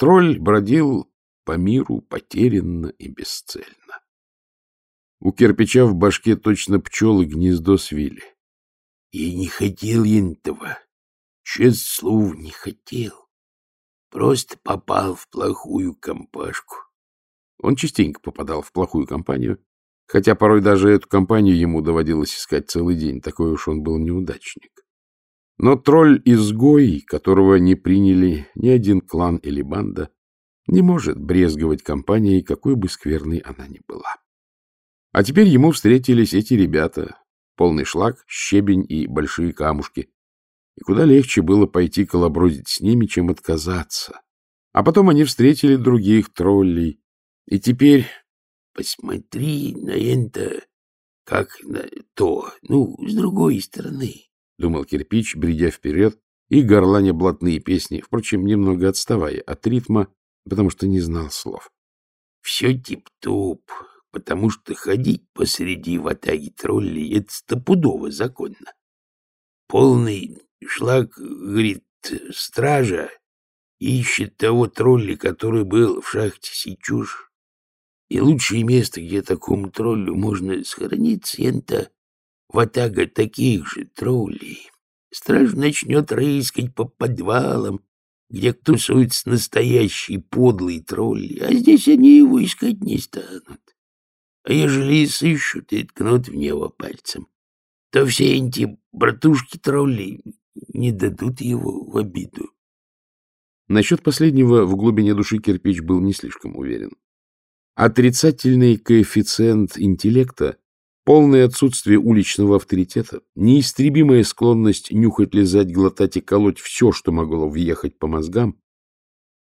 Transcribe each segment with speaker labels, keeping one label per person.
Speaker 1: Тролль бродил по миру потерянно и бесцельно. У кирпича в башке точно пчелы гнездо свили.
Speaker 2: И не хотел я этого, честь слов не хотел. Просто попал в плохую компашку.
Speaker 1: Он частенько попадал в плохую компанию, хотя порой даже эту компанию ему доводилось искать целый день, такой уж он был неудачник. Но тролль-изгой, которого не приняли ни один клан или банда, не может брезговать компанией, какой бы скверной она ни была. А теперь ему встретились эти ребята, полный шлак, щебень и большие камушки. И куда легче было пойти колобродить с ними, чем отказаться. А потом они встретили других троллей. И теперь...
Speaker 2: — Посмотри на это, как на то, ну, с другой стороны,
Speaker 1: Думал кирпич, бредя вперед и горланя блатные песни, впрочем, немного отставая от ритма, потому что не знал слов.
Speaker 2: «Все тип-топ, потому что ходить посреди ватаги троллей — это стопудово законно. Полный шлак, говорит, стража ищет того тролля, который был в шахте Сичуш. И лучшее место, где такому троллю можно схорониться, это вот так от таких же троллей. Страж начнет рыскать по подвалам, где тусуются настоящие подлые тролли, а здесь они его искать не станут. А ежели и сыщут, и ткнут в него пальцем, то все эти братушки тролли не дадут его в обиду.
Speaker 1: Насчет последнего в глубине души кирпич был не слишком уверен. Отрицательный коэффициент интеллекта Полное отсутствие уличного авторитета, неистребимая склонность нюхать, лизать, глотать и колоть все, что могло въехать по мозгам,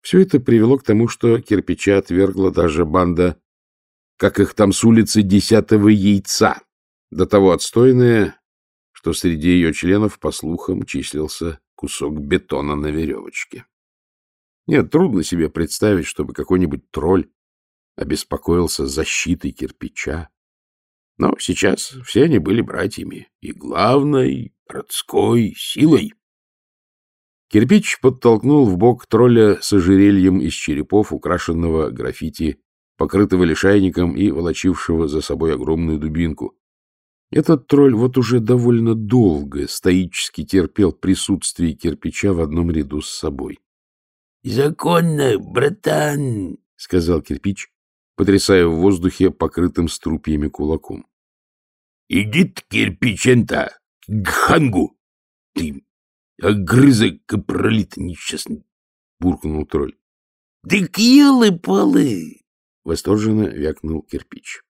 Speaker 1: все это привело к тому, что кирпича отвергла даже банда, как их там с улицы десятого яйца, до того отстойная, что среди ее членов, по слухам, числился кусок бетона на веревочке. Нет, трудно себе представить, чтобы какой-нибудь тролль обеспокоился защитой кирпича, но сейчас все они были братьями, и главной родской силой. Кирпич подтолкнул в бок тролля с ожерельем из черепов, украшенного граффити, покрытого лишайником и волочившего за собой огромную дубинку. Этот тролль вот уже довольно долго стоически терпел присутствие кирпича в одном ряду с собой.
Speaker 2: — Законно, братан, — сказал кирпич,
Speaker 1: потрясая в воздухе покрытым струпьями кулаком.
Speaker 2: Идит кирпичента, гхангу! Ты огрызок пролит несчастный, буркнул тролль. Да елы-палы!
Speaker 1: Восторженно вякнул кирпич.